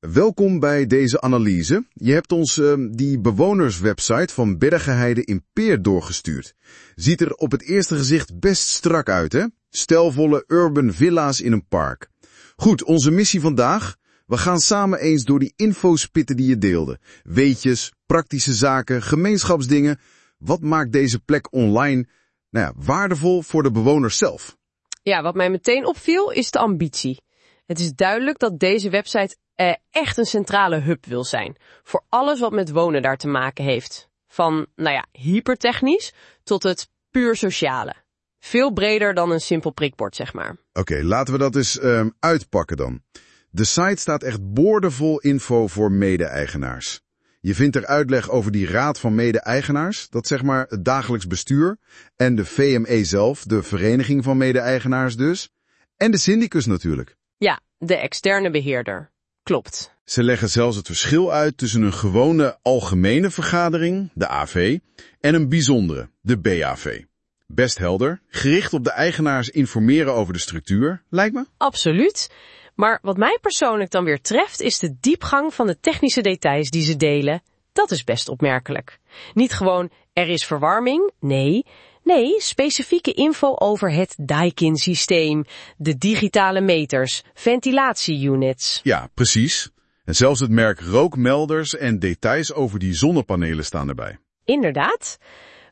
Welkom bij deze analyse. Je hebt ons uh, die bewonerswebsite van Bergenheide in Peer doorgestuurd. Ziet er op het eerste gezicht best strak uit, hè? Stelvolle urban villa's in een park. Goed, onze missie vandaag. We gaan samen eens door die infospitten die je deelde. Weetjes, praktische zaken, gemeenschapsdingen. Wat maakt deze plek online nou ja, waardevol voor de bewoners zelf? Ja, wat mij meteen opviel is de ambitie. Het is duidelijk dat deze website uh, echt een centrale hub wil zijn. Voor alles wat met wonen daar te maken heeft. Van, nou ja, hypertechnisch tot het puur sociale. Veel breder dan een simpel prikbord, zeg maar. Oké, okay, laten we dat eens uh, uitpakken dan. De site staat echt boordevol info voor mede-eigenaars. Je vindt er uitleg over die raad van mede-eigenaars, dat zeg maar het dagelijks bestuur, en de VME zelf, de vereniging van mede-eigenaars dus, en de syndicus natuurlijk. Ja, de externe beheerder. Klopt. Ze leggen zelfs het verschil uit tussen een gewone algemene vergadering, de AV, en een bijzondere, de BAV. Best helder, gericht op de eigenaars informeren over de structuur, lijkt me. Absoluut. Maar wat mij persoonlijk dan weer treft is de diepgang van de technische details die ze delen. Dat is best opmerkelijk. Niet gewoon er is verwarming, nee, Nee, specifieke info over het Daikin-systeem, de digitale meters, ventilatieunits. Ja, precies. En zelfs het merk rookmelders en details over die zonnepanelen staan erbij. Inderdaad.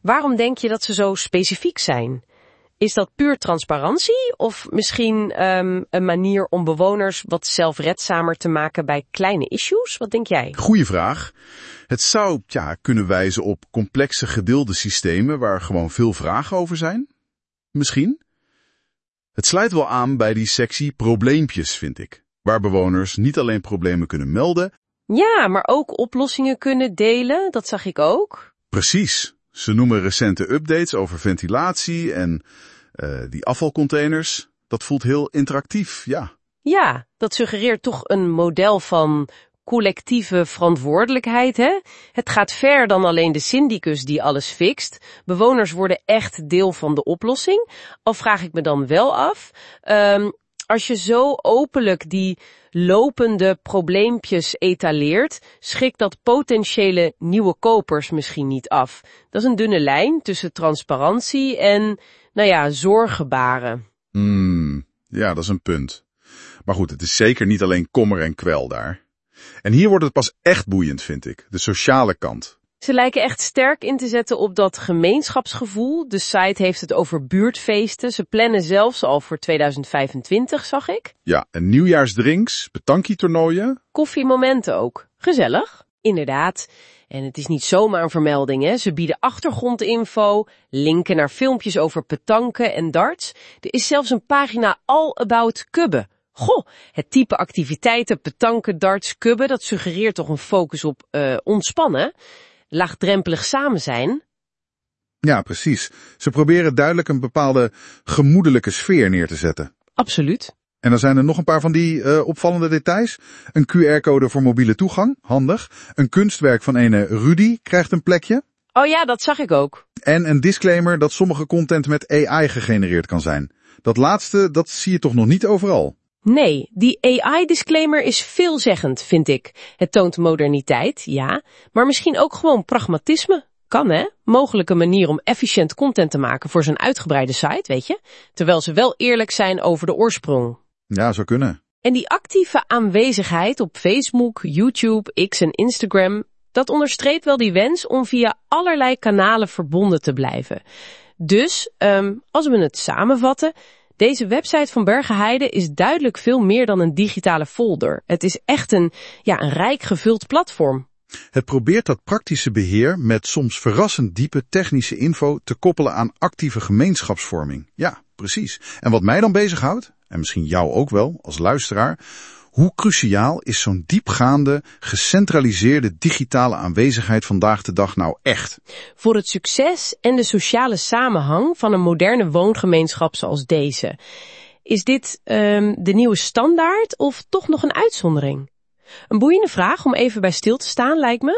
Waarom denk je dat ze zo specifiek zijn? Is dat puur transparantie of misschien um, een manier om bewoners wat zelfredzamer te maken bij kleine issues? Wat denk jij? Goeie vraag. Het zou ja, kunnen wijzen op complexe gedeelde systemen waar gewoon veel vragen over zijn. Misschien. Het sluit wel aan bij die sectie probleempjes, vind ik. Waar bewoners niet alleen problemen kunnen melden. Ja, maar ook oplossingen kunnen delen. Dat zag ik ook. Precies. Ze noemen recente updates over ventilatie en uh, die afvalcontainers. Dat voelt heel interactief, ja. Ja, dat suggereert toch een model van collectieve verantwoordelijkheid, hè? Het gaat ver dan alleen de syndicus die alles fixt. Bewoners worden echt deel van de oplossing. Al vraag ik me dan wel af, um, als je zo openlijk die lopende probleempjes etaleert, schikt dat potentiële nieuwe kopers misschien niet af. Dat is een dunne lijn tussen transparantie en, nou ja, zorgebaren. Hmm, ja, dat is een punt. Maar goed, het is zeker niet alleen kommer en kwel daar. En hier wordt het pas echt boeiend, vind ik. De sociale kant. Ze lijken echt sterk in te zetten op dat gemeenschapsgevoel. De site heeft het over buurtfeesten. Ze plannen zelfs al voor 2025, zag ik. Ja, en nieuwjaarsdrinks, betankie-toernooien. Koffiemomenten ook. Gezellig. Inderdaad. En het is niet zomaar een vermelding, hè. Ze bieden achtergrondinfo, linken naar filmpjes over petanken en darts. Er is zelfs een pagina all about kubben. Goh, het type activiteiten, petanken, darts, kubben, dat suggereert toch een focus op uh, ontspannen laagdrempelig samen zijn? Ja, precies. Ze proberen duidelijk een bepaalde gemoedelijke sfeer neer te zetten. Absoluut. En dan zijn er nog een paar van die uh, opvallende details. Een QR-code voor mobiele toegang, handig. Een kunstwerk van ene Rudy krijgt een plekje. Oh ja, dat zag ik ook. En een disclaimer dat sommige content met AI gegenereerd kan zijn. Dat laatste, dat zie je toch nog niet overal? Nee, die AI-disclaimer is veelzeggend, vind ik. Het toont moderniteit, ja, maar misschien ook gewoon pragmatisme. Kan hè? Mogelijke manier om efficiënt content te maken voor zo'n uitgebreide site, weet je? Terwijl ze wel eerlijk zijn over de oorsprong. Ja, zou kunnen. En die actieve aanwezigheid op Facebook, YouTube, X en Instagram, dat onderstreept wel die wens om via allerlei kanalen verbonden te blijven. Dus, um, als we het samenvatten, deze website van Bergenheide is duidelijk veel meer dan een digitale folder. Het is echt een, ja, een rijk gevuld platform. Het probeert dat praktische beheer met soms verrassend diepe technische info te koppelen aan actieve gemeenschapsvorming. Ja, precies. En wat mij dan bezighoudt, en misschien jou ook wel als luisteraar, hoe cruciaal is zo'n diepgaande, gecentraliseerde digitale aanwezigheid vandaag de dag nou echt? Voor het succes en de sociale samenhang van een moderne woongemeenschap zoals deze. Is dit um, de nieuwe standaard of toch nog een uitzondering? Een boeiende vraag om even bij stil te staan lijkt me.